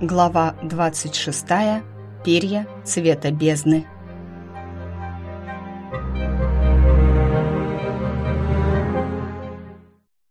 Глава 26. Перья цвета бездны.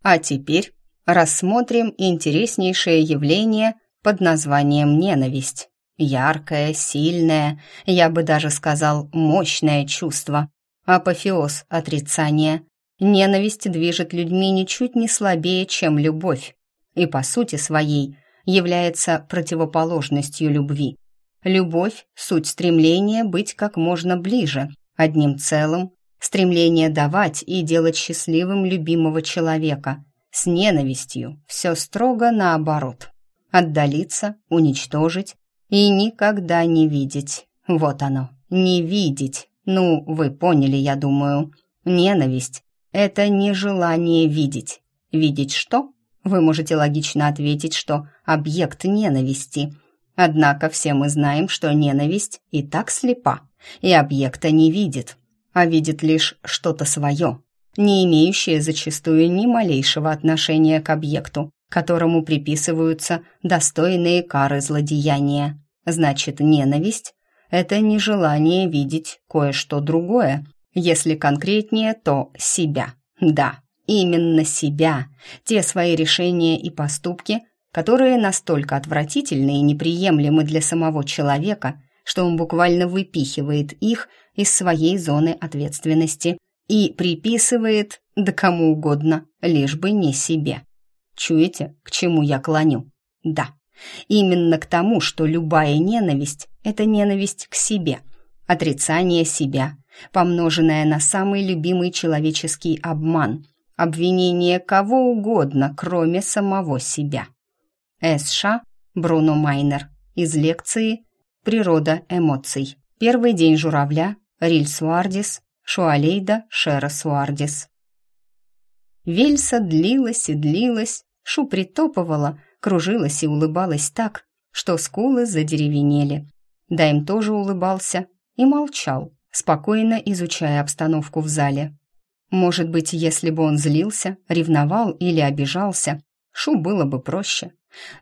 А теперь рассмотрим интереснейшее явление под названием ненависть. Яркое, сильное, я бы даже сказал, мощное чувство. Апофеоз отрицания. Ненависть движет людьми ничуть не слабее, чем любовь. И по сути своей является противоположностью любви. Любовь – суть стремления быть как можно ближе, одним целым, стремление давать и делать счастливым любимого человека. С ненавистью все строго наоборот. Отдалиться, уничтожить и никогда не видеть. Вот оно, не видеть. Ну, вы поняли, я думаю. Ненависть – это нежелание видеть. Видеть что? Вы можете логично ответить, что объект ненависти. Однако все мы знаем, что ненависть и так слепа, и объекта не видит, а видит лишь что-то свое, не имеющее зачастую ни малейшего отношения к объекту, которому приписываются достойные кары злодеяния. Значит, ненависть – это нежелание видеть кое-что другое, если конкретнее, то себя. Да, именно себя, те свои решения и поступки, которые настолько отвратительны и неприемлемы для самого человека, что он буквально выпихивает их из своей зоны ответственности и приписывает да кому угодно, лишь бы не себе. Чуете, к чему я клоню? Да, именно к тому, что любая ненависть – это ненависть к себе, отрицание себя, помноженное на самый любимый человеческий обман – обвинение кого угодно, кроме самого себя. С.Ш. Бруно Майнер. Из лекции «Природа эмоций». Первый день журавля. Риль Суардис. Шуалейда Шера Суардис. Вельса длилась и длилась, Шу притопывала, кружилась и улыбалась так, что скулы задеревенели. Дайм тоже улыбался и молчал, спокойно изучая обстановку в зале. Может быть, если бы он злился, ревновал или обижался, Шу было бы проще.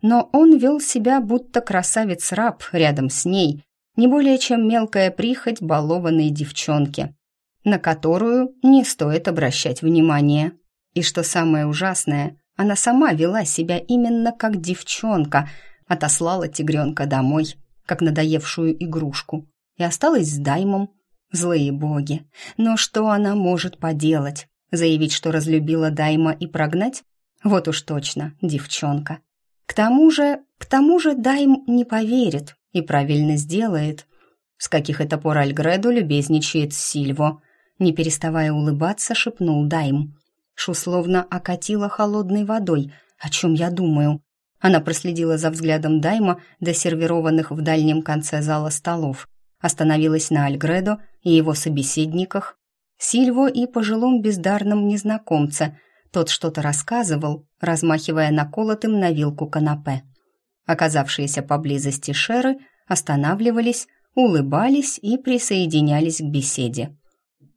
Но он вел себя, будто красавец-раб рядом с ней, не более чем мелкая прихоть балованной девчонки, на которую не стоит обращать внимание. И что самое ужасное, она сама вела себя именно как девчонка, отослала тигренка домой, как надоевшую игрушку, и осталась с Даймом, Злые боги. Но что она может поделать? Заявить, что разлюбила Дайма и прогнать? Вот уж точно, девчонка. К тому же, к тому же Дайм не поверит и правильно сделает. С каких это пор Альгреду любезничает Сильво? Не переставая улыбаться, шепнул Дайм. Шу словно окатила холодной водой. О чем я думаю? Она проследила за взглядом Дайма до сервированных в дальнем конце зала столов остановилась на Альгредо и его собеседниках, Сильво и пожилом бездарном незнакомце. Тот что-то рассказывал, размахивая наколотым на вилку канапе. Оказавшиеся поблизости шеры останавливались, улыбались и присоединялись к беседе.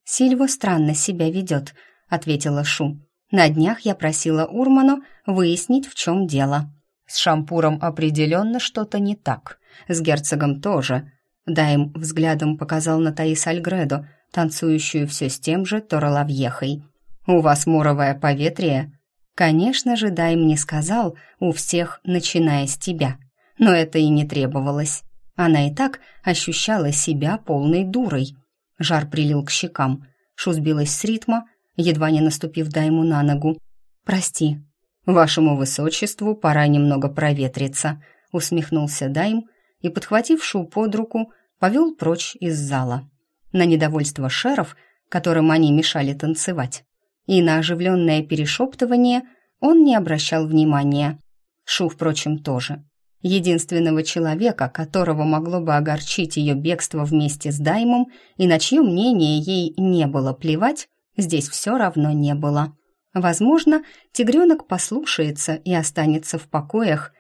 «Сильво странно себя ведет», — ответила Шу. «На днях я просила Урману выяснить, в чем дело». «С Шампуром определенно что-то не так. С герцогом тоже», Дайм взглядом показал на Таис Альгредо, танцующую все с тем же Торолавьехой. «У вас моровое поветрие?» Конечно же, Дайм не сказал «у всех, начиная с тебя». Но это и не требовалось. Она и так ощущала себя полной дурой. Жар прилил к щекам. Шу сбилась с ритма, едва не наступив Дайму на ногу. «Прости». «Вашему высочеству пора немного проветриться», — усмехнулся Дайм и, подхватив Шу под руку, повел прочь из зала. На недовольство шеров, которым они мешали танцевать, и на оживленное перешептывание он не обращал внимания. Шу, впрочем, тоже. Единственного человека, которого могло бы огорчить ее бегство вместе с Даймом и на чье мнение ей не было плевать, здесь все равно не было. Возможно, тигренок послушается и останется в покоях.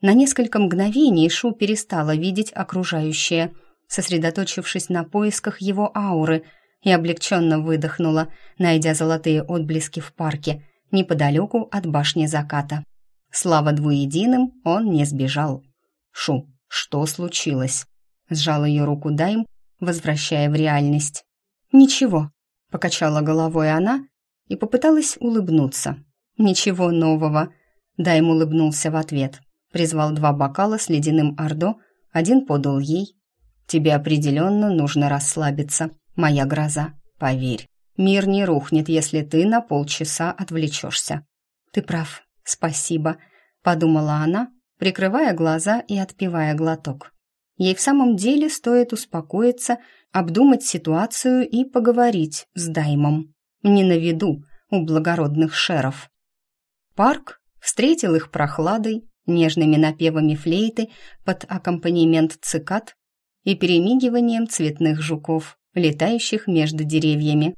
На несколько мгновений Шу перестала видеть окружающее – сосредоточившись на поисках его ауры, и облегченно выдохнула, найдя золотые отблески в парке, неподалеку от башни заката. Слава двуединым, он не сбежал. «Шу, что случилось?» Сжал ее руку Дайм, возвращая в реальность. «Ничего», — покачала головой она и попыталась улыбнуться. «Ничего нового», — Дайм улыбнулся в ответ. Призвал два бокала с ледяным ордо, один подал ей. «Тебе определенно нужно расслабиться, моя гроза, поверь. Мир не рухнет, если ты на полчаса отвлечешься». «Ты прав, спасибо», — подумала она, прикрывая глаза и отпивая глоток. Ей в самом деле стоит успокоиться, обдумать ситуацию и поговорить с Даймом. Не на виду у благородных шеров. Парк встретил их прохладой, нежными напевами флейты под аккомпанемент цикад и перемигиванием цветных жуков, летающих между деревьями.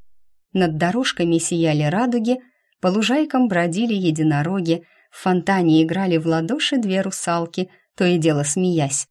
Над дорожками сияли радуги, по лужайкам бродили единороги, в фонтане играли в ладоши две русалки, то и дело смеясь.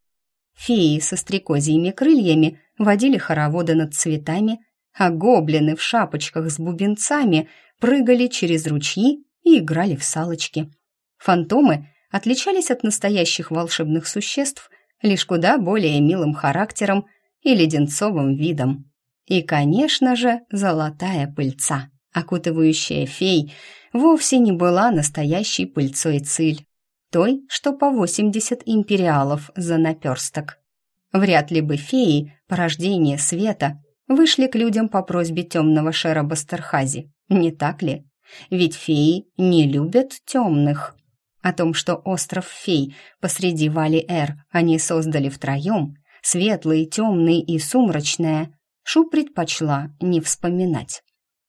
Феи со стрекозьими крыльями водили хороводы над цветами, а гоблины в шапочках с бубенцами прыгали через ручьи и играли в салочки. Фантомы отличались от настоящих волшебных существ лишь куда более милым характером и леденцовым видом. И, конечно же, золотая пыльца, окутывающая фей, вовсе не была настоящей пыльцой циль, той, что по 80 империалов за наперсток. Вряд ли бы феи, порождение света, вышли к людям по просьбе темного шера Бастерхази, не так ли? Ведь феи не любят темных. О том, что остров фей посреди Вали-Эр они создали втроем, светлый, темный и сумрачное, Шу предпочла не вспоминать.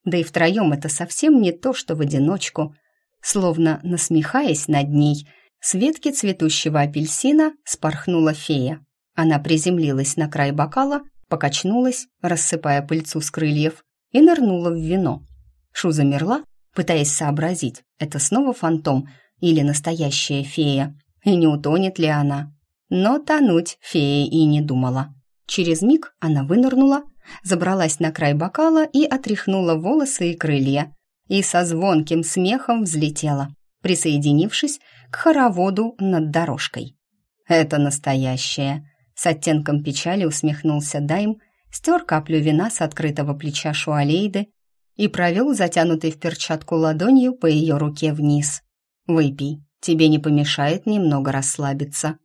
Да и втроем это совсем не то, что в одиночку. Словно насмехаясь над ней, с ветки цветущего апельсина спорхнула фея. Она приземлилась на край бокала, покачнулась, рассыпая пыльцу с крыльев, и нырнула в вино. Шу замерла, пытаясь сообразить, это снова фантом или настоящая фея, и не утонет ли она. Но тонуть фея и не думала. Через миг она вынырнула, забралась на край бокала и отряхнула волосы и крылья, и со звонким смехом взлетела, присоединившись к хороводу над дорожкой. «Это настоящее!» С оттенком печали усмехнулся Дайм, стер каплю вина с открытого плеча Шуалейды и провел затянутой в перчатку ладонью по ее руке вниз. «Выпей, тебе не помешает немного расслабиться».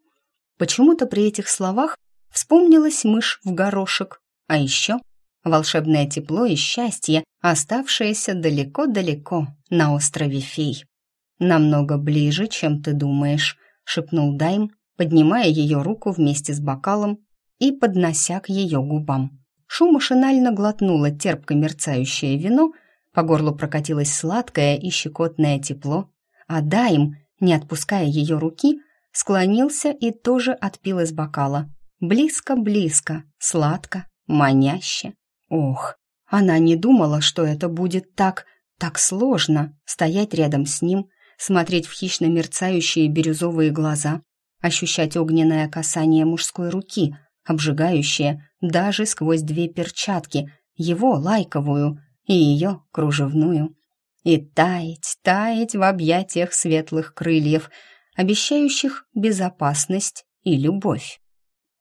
Почему-то при этих словах вспомнилась мышь в горошек, а еще волшебное тепло и счастье, оставшееся далеко-далеко на острове фей. «Намного ближе, чем ты думаешь», — шепнул Дайм, поднимая ее руку вместе с бокалом и поднося к ее губам. Шу машинально глотнула терпко мерцающее вино, по горлу прокатилось сладкое и щекотное тепло, а Дайм, не отпуская ее руки, склонился и тоже отпил из бокала. Близко-близко, сладко, маняще. Ох, она не думала, что это будет так, так сложно стоять рядом с ним, смотреть в хищно мерцающие бирюзовые глаза, ощущать огненное касание мужской руки, обжигающее даже сквозь две перчатки, его лайковую и ее кружевную. И таять, таять в объятиях светлых крыльев, обещающих безопасность и любовь.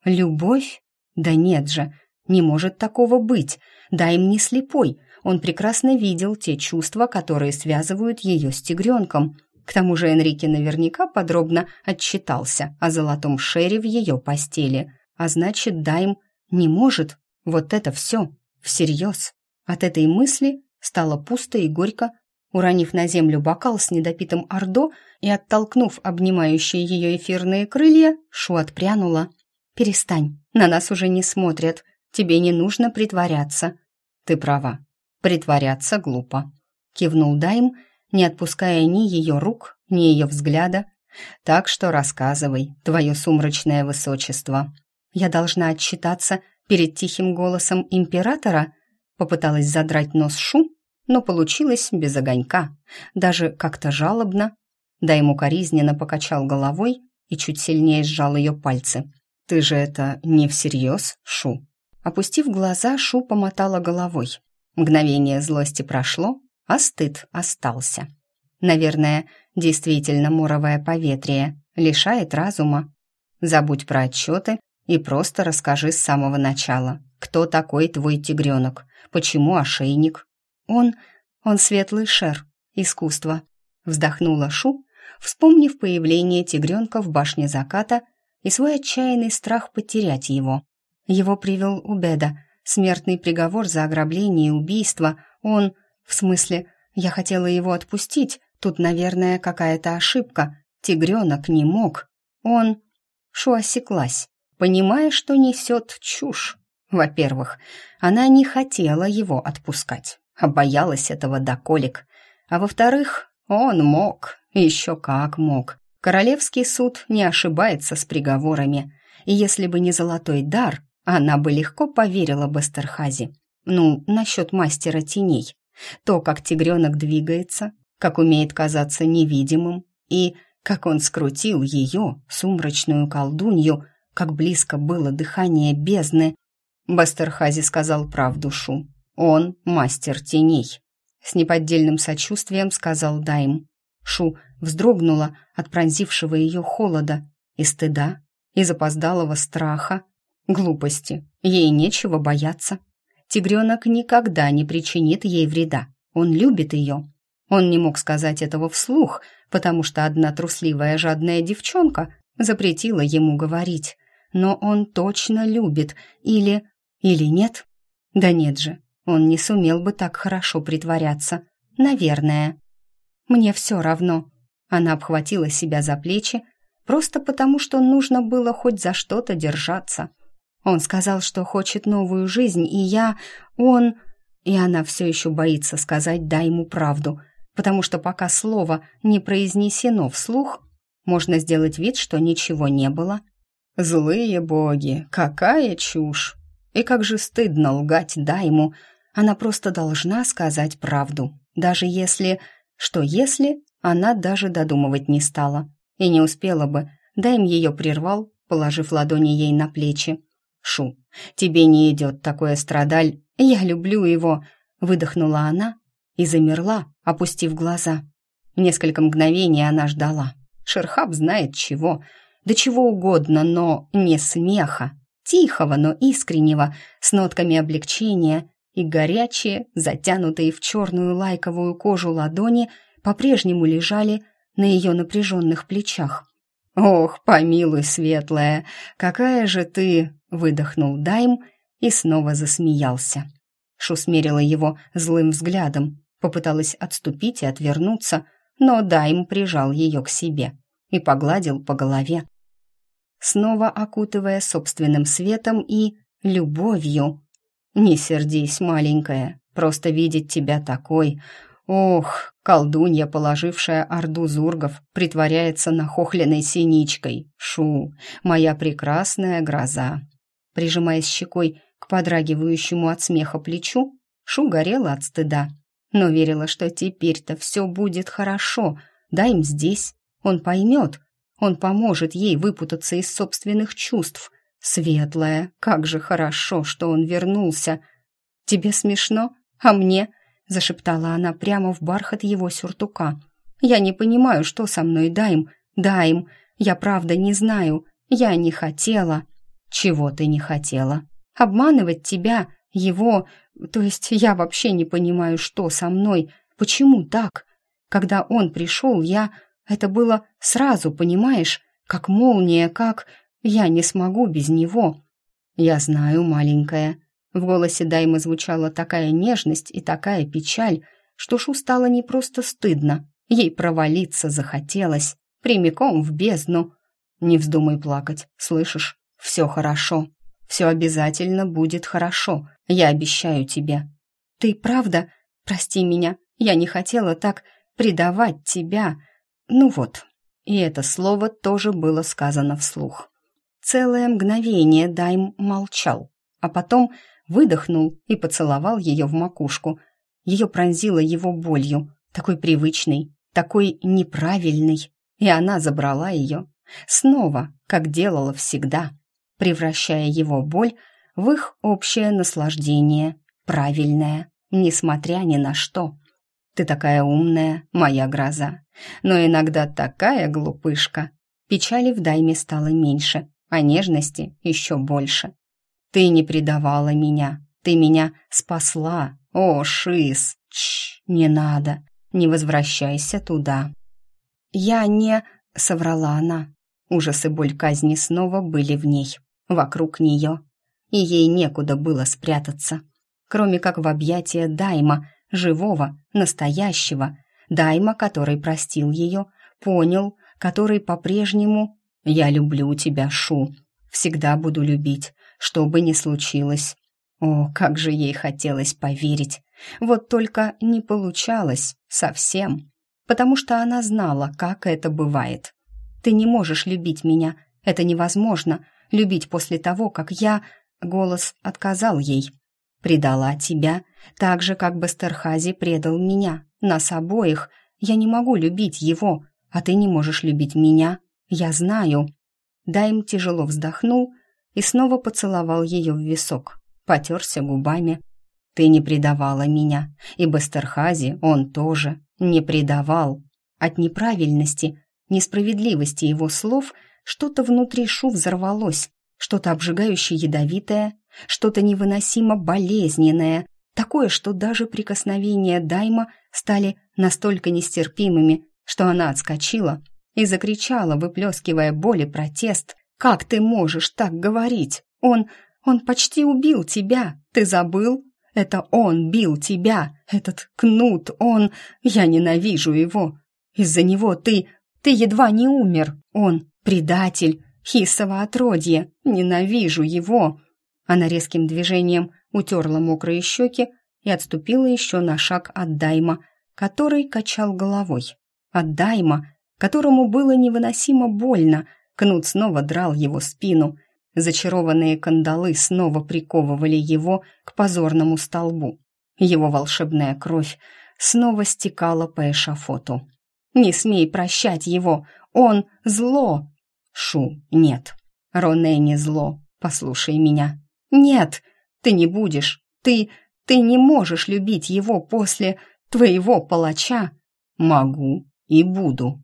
Любовь? Да нет же, не может такого быть. Да им не слепой, он прекрасно видел те чувства, которые связывают ее с тигренком — к тому же Энрике наверняка подробно отчитался о золотом шере в ее постели, а значит, Дайм не может. Вот это все, всерьез. От этой мысли стало пусто и горько. Уронив на землю бокал с недопитым ордо и оттолкнув обнимающие ее эфирные крылья, Шу отпрянула. «Перестань, на нас уже не смотрят. Тебе не нужно притворяться». «Ты права. Притворяться глупо», — кивнул Дайм не отпуская ни ее рук, ни ее взгляда. «Так что рассказывай, твое сумрачное высочество». «Я должна отчитаться перед тихим голосом императора?» Попыталась задрать нос Шу, но получилось без огонька, даже как-то жалобно. Да ему коризненно покачал головой и чуть сильнее сжал ее пальцы. «Ты же это не всерьез, Шу?» Опустив глаза, Шу помотала головой. Мгновение злости прошло, а стыд остался. Наверное, действительно моровое поветрие лишает разума. Забудь про отчеты и просто расскажи с самого начала, кто такой твой тигренок, почему ошейник. Он... он светлый шер, искусство. Вздохнула Шу, вспомнив появление тигренка в башне заката и свой отчаянный страх потерять его. Его привел Убеда, смертный приговор за ограбление и убийство. Он... в смысле, я хотела его отпустить, тут, наверное, какая-то ошибка. Тигренок не мог. Он... Шу осеклась, понимая, что несет чушь. Во-первых, она не хотела его отпускать, а боялась этого до колик. А во-вторых, он мог, еще как мог. Королевский суд не ошибается с приговорами, и если бы не золотой дар, она бы легко поверила Бастерхази. Ну, насчет мастера теней. То, как тигренок двигается, как умеет казаться невидимым, и как он скрутил ее, сумрачную колдунью, как близко было дыхание бездны. Бастерхази сказал правду Шу. Он мастер теней. С неподдельным сочувствием сказал Дайм. Шу вздрогнула от пронзившего ее холода и стыда, и запоздалого страха. Глупости, ей нечего бояться. Тигренок никогда не причинит ей вреда. Он любит ее, он не мог сказать этого вслух, потому что одна трусливая жадная девчонка запретила ему говорить. Но он точно любит, или... или нет? Да нет же, он не сумел бы так хорошо притворяться. Наверное. Мне все равно. Она обхватила себя за плечи, просто потому что нужно было хоть за что-то держаться. Он сказал, что хочет новую жизнь, и я... он... И она все еще боится сказать «дай ему правду», потому что пока слово не произнесено вслух, можно сделать вид, что ничего не было. Злые боги, какая чушь! И как же стыдно лгать Дайму, она просто должна сказать правду, даже если... Что если она даже додумывать не стала и не успела бы, Дайм ее прервал, положив ладони ей на плечи. «Шу, тебе не идет такое страдаль, я люблю его», выдохнула она и замерла, опустив глаза. Несколько мгновений она ждала. Шерхаб знает чего, да чего угодно, но не смеха. Тихого, но искреннего, с нотками облегчения, и горячие, затянутые в черную лайковую кожу ладони, по-прежнему лежали на ее напряженных плечах. «Ох, помилуй, светлая, какая же ты!» — выдохнул Дайм и снова засмеялся. Шу смерила его злым взглядом, Попыталась отступить и отвернуться, но Дайм прижал ее к себе и погладил по голове, снова окутывая собственным светом и любовью. «Не сердись, маленькая, просто видеть тебя такой. Ох, колдунья, положившая орду зургов, притворяется нахохленной синичкой. Шу, моя прекрасная гроза». Прижимаясь щекой к подрагивающему от смеха плечу, Шу горела от стыда но верила, что теперь-то все будет хорошо. Да им здесь. Он поймет. Он поможет ей выпутаться из собственных чувств. Светлая, как же хорошо, что он вернулся. Тебе смешно? А мне? Зашептала она прямо в бархат его сюртука. Я не понимаю, что со мной, Дайм. Дайм, я правда не знаю. Я не хотела. Чего ты не хотела? Обманывать тебя, его, то есть я вообще не понимаю, что со мной, почему так? Когда он пришел, я... Это было сразу, понимаешь? Как молния, как... Я не смогу без него. Я знаю, маленькая. В голосе Даймы звучала такая нежность и такая печаль, что Шу стало не просто стыдно. Ей провалиться захотелось, прямиком в бездну. Не вздумай плакать, слышишь? Все хорошо. Все обязательно будет хорошо, я обещаю тебе. Ты правда? Прости меня, я не хотела так предавать тебя. Ну вот. И это слово тоже было сказано вслух. Целое мгновение Дайм молчал, а потом выдохнул и поцеловал ее в макушку. Ее пронзило его болью, такой привычной, такой неправильной, и она забрала ее. Снова, как делала всегда превращая его боль в их общее наслаждение, правильное, несмотря ни на что. Ты такая умная, моя гроза, но иногда такая глупышка. Печали в Дайме стало меньше, а нежности еще больше. «Ты не предавала меня, ты меня спасла, о, Шис! Чш, не надо, не возвращайся туда». «Я не...» — соврала она. Ужас и боль казни снова были в ней, вокруг нее, и ей некуда было спрятаться, кроме как в объятия Дайма, живого, настоящего, Дайма, который простил ее, понял, который по-прежнему «Я люблю тебя, Шу, всегда буду любить, что бы ни случилось». О, как же ей хотелось поверить, вот только не получалось совсем, потому что она знала, как это бывает. Ты не можешь любить меня. Это невозможно. Любить после того, как я...» Голос отказал ей. «Предала тебя, так же, как Бастерхази предал меня. Нас обоих. Я не могу любить его, а ты не можешь любить меня. Я знаю». Дайм тяжело вздохнул и снова поцеловал ее в висок. Потерся губами. «Ты не предавала меня, и Бастерхази он тоже не предавал. От неправильности несправедливости его слов что-то внутри Шу взорвалось, что-то обжигающее ядовитое, что-то невыносимо болезненное, такое, что даже прикосновения Дайма стали настолько нестерпимыми, что она отскочила и закричала, выплескивая боль и протест. «Как ты можешь так говорить? Он... он почти убил тебя! Ты забыл? Это он бил тебя! Этот кнут, он... Я ненавижу его! Из-за него ты... Ты едва не умер. Он предатель, хисово отродье. Ненавижу его. Она резким движением утерла мокрые щеки и отступила еще на шаг от Дайма, который качал головой. От Дайма, которому было невыносимо больно, кнут снова драл его спину. Зачарованные кандалы снова приковывали его к позорному столбу. Его волшебная кровь снова стекала по эшафоту. Не смей прощать его, он зло. Шу, нет. Роне не зло, послушай меня. Нет, ты не будешь, ты, ты не можешь любить его после твоего палача. Могу и буду.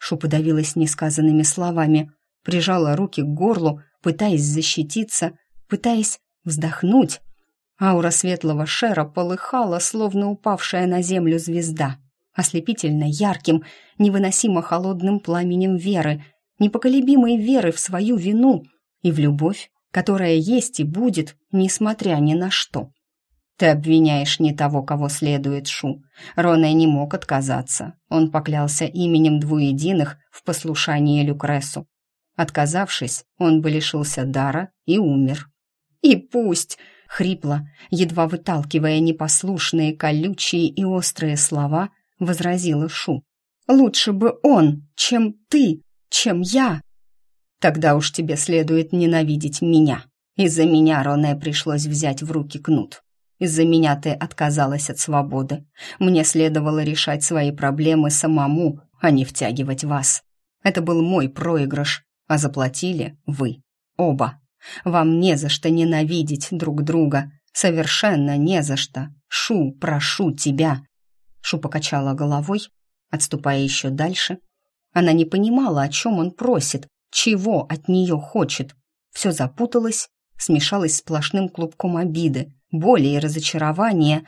Шу подавилась несказанными словами, прижала руки к горлу, пытаясь защититься, пытаясь вздохнуть. Аура светлого шера полыхала, словно упавшая на землю звезда ослепительно ярким, невыносимо холодным пламенем веры, непоколебимой веры в свою вину и в любовь, которая есть и будет, несмотря ни на что. Ты обвиняешь не того, кого следует, Шу. Роне не мог отказаться. Он поклялся именем двуединых в послушании Люкресу. Отказавшись, он бы лишился дара и умер. «И пусть!» — хрипло, едва выталкивая непослушные, колючие и острые слова, возразила Шу. «Лучше бы он, чем ты, чем я!» «Тогда уж тебе следует ненавидеть меня. Из-за меня Роне пришлось взять в руки кнут. Из-за меня ты отказалась от свободы. Мне следовало решать свои проблемы самому, а не втягивать вас. Это был мой проигрыш, а заплатили вы. Оба. Вам не за что ненавидеть друг друга. Совершенно не за что. Шу, прошу тебя, Шу покачала головой, отступая еще дальше. Она не понимала, о чем он просит, чего от нее хочет. Все запуталось, смешалось сплошным клубком обиды, боли и разочарования.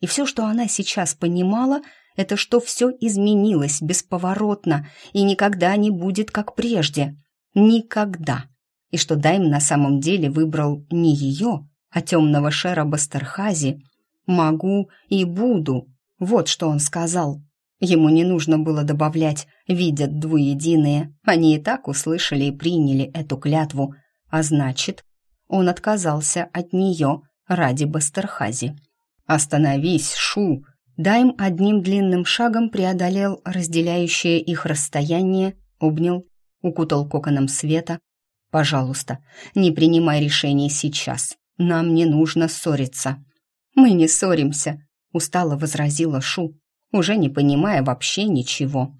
И все, что она сейчас понимала, это что все изменилось бесповоротно и никогда не будет как прежде. Никогда. И что Дайм на самом деле выбрал не ее, а темного Шера Бастерхази. «Могу и буду», вот что он сказал. Ему не нужно было добавлять «видят двуединые». Они и так услышали и приняли эту клятву. А значит, он отказался от нее ради Бастерхази. «Остановись, Шу!» Дайм одним длинным шагом преодолел разделяющее их расстояние, обнял, укутал коконом света. «Пожалуйста, не принимай решений сейчас. Нам не нужно ссориться». «Мы не ссоримся», устало возразила Шу, уже не понимая вообще ничего.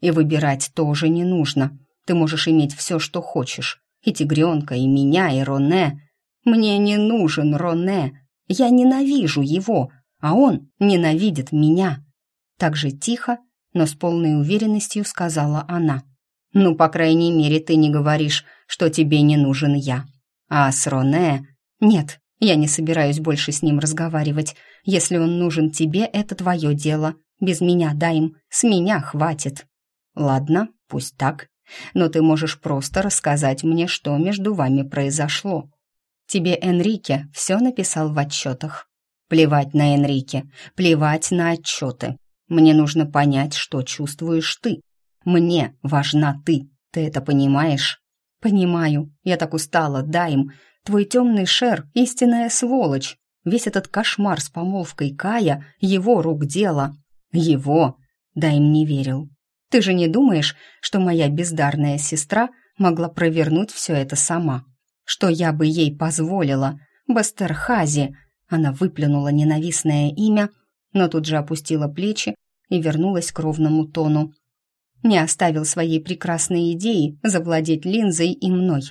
И выбирать тоже не нужно. Ты можешь иметь все, что хочешь. И тигренка, и меня, и Роне. Мне не нужен Роне. Я ненавижу его, а он ненавидит меня. Так же тихо, но с полной уверенностью сказала она. Ну, по крайней мере, ты не говоришь, что тебе не нужен я. А с Роне... Нет, я не собираюсь больше с ним разговаривать. Если он нужен тебе, это твое дело. Без меня дай им, с меня хватит. Ладно, пусть так. Но ты можешь просто рассказать мне, что между вами произошло. Тебе Энрике все написал в отчетах. Плевать на Энрике, плевать на отчеты. Мне нужно понять, что чувствуешь ты. Мне важна ты. Ты это понимаешь? Понимаю. Я так устала, дай им. Твой темный шер — истинная сволочь. Весь этот кошмар с помолвкой Кая — его рук дело. Его? Дайм не верил. Ты же не думаешь, что моя бездарная сестра могла провернуть все это сама? Что я бы ей позволила? Бастерхази! Она выплюнула ненавистное имя, но тут же опустила плечи и вернулась к ровному тону. Не оставил своей прекрасной идеи завладеть линзой и мной.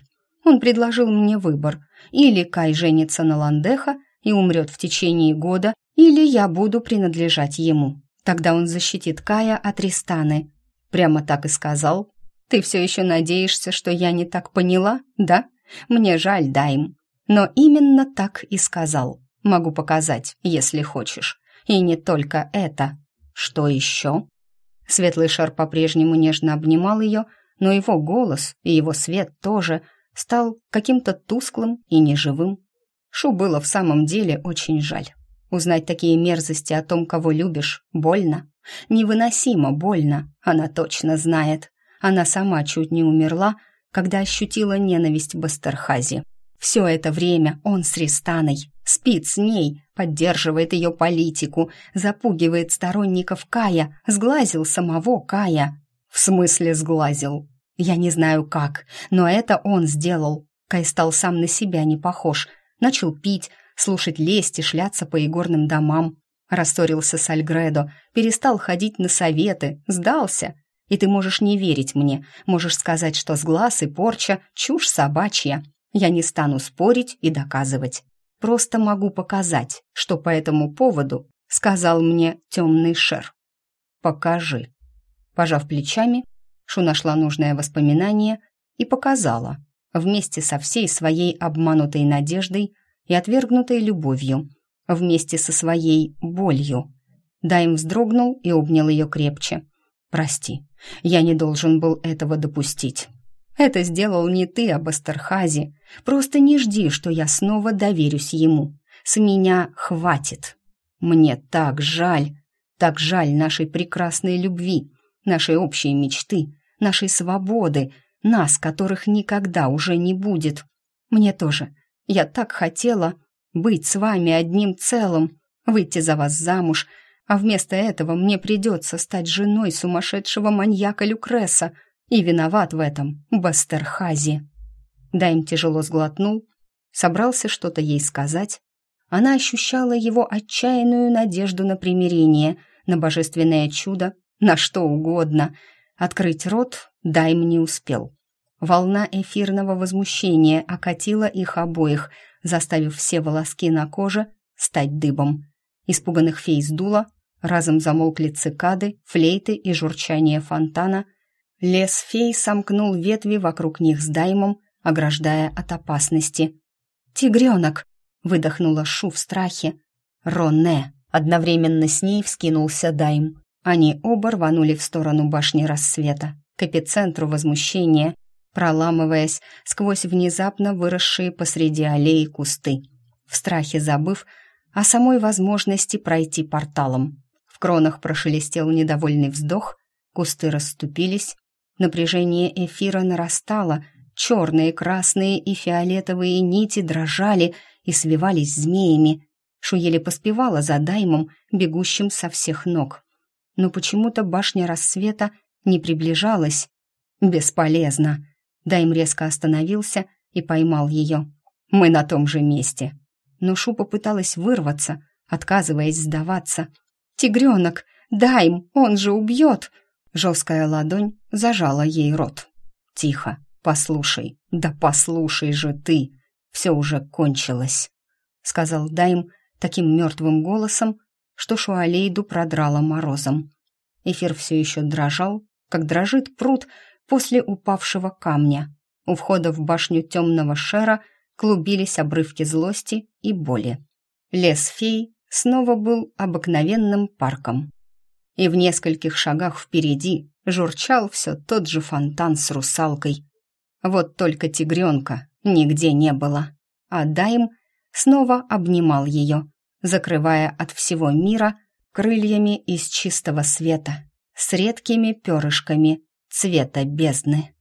Он предложил мне выбор. Или Кай женится на Ландеха и умрет в течение года, или я буду принадлежать ему. Тогда он защитит Кая от Ристаны. Прямо так и сказал. Ты все еще надеешься, что я не так поняла, да? Мне жаль, Дайм. Но именно так и сказал. Могу показать, если хочешь. И не только это. Что еще? Светлый шар по-прежнему нежно обнимал ее, но его голос и его свет тоже стал каким-то тусклым и неживым. Шу было в самом деле очень жаль. Узнать такие мерзости о том, кого любишь, больно. Невыносимо больно, она точно знает. Она сама чуть не умерла, когда ощутила ненависть Бастерхази. Все это время он с Ристаной, спит с ней, поддерживает ее политику, запугивает сторонников Кая, сглазил самого Кая. В смысле сглазил? Я не знаю как, но это он сделал. Кай стал сам на себя не похож. Начал пить, слушать лесть и шляться по игорным домам. Рассорился с Альгредо, перестал ходить на советы, сдался. И ты можешь не верить мне, можешь сказать, что сглаз и порча — чушь собачья. Я не стану спорить и доказывать. Просто могу показать, что по этому поводу сказал мне темный шер. Покажи. Пожав плечами, Шу нашла нужное воспоминание и показала, вместе со всей своей обманутой надеждой и отвергнутой любовью, вместе со своей болью. Дайм вздрогнул и обнял ее крепче. «Прости, я не должен был этого допустить. Это сделал не ты, а Бастерхази. Просто не жди, что я снова доверюсь ему. С меня хватит. Мне так жаль, так жаль нашей прекрасной любви, нашей общей мечты, нашей свободы, нас, которых никогда уже не будет. Мне тоже. Я так хотела быть с вами одним целым, выйти за вас замуж, а вместо этого мне придется стать женой сумасшедшего маньяка Люкреса, и виноват в этом Бастерхази. Дайм тяжело сглотнул, собрался что-то ей сказать. Она ощущала его отчаянную надежду на примирение, на божественное чудо, на что угодно. Открыть рот Дайм не успел. Волна эфирного возмущения окатила их обоих, заставив все волоски на коже стать дыбом. Испуганных фей сдуло, разом замолкли цикады, флейты и журчание фонтана. Лес фей сомкнул ветви вокруг них с даймом, ограждая от опасности. «Тигренок!» — выдохнула Шу в страхе. «Роне!» — одновременно с ней вскинулся дайм. Они оба рванули в сторону башни рассвета, к эпицентру возмущения, проламываясь сквозь внезапно выросшие посреди аллеи кусты, в страхе забыв о самой возможности пройти порталом. В кронах прошелестел недовольный вздох, кусты расступились, напряжение эфира нарастало, черные, красные и фиолетовые нити дрожали и свивались змеями. Шуели поспевала за даймом, бегущим со всех ног. Но почему-то башня рассвета не приближалась. Бесполезно. Дайм резко остановился и поймал ее. «Мы на том же месте». Но Шу попыталась вырваться, отказываясь сдаваться. «Тигренок! Дайм! Он же убьет!» Жесткая ладонь зажала ей рот. «Тихо, послушай, да послушай же ты! Все уже кончилось!» Сказал Дайм таким мертвым голосом, что Шуалейду продрало морозом. Эфир все еще дрожал, как дрожит пруд, после упавшего камня. У входа в башню темного шера клубились обрывки злости и боли. Лес фей снова был обыкновенным парком. И в нескольких шагах впереди журчал все тот же фонтан с русалкой. Вот только тигренка нигде не было. А Дайм снова обнимал ее, закрывая от всего мира крыльями из чистого света с редкими перышками цвета бездны.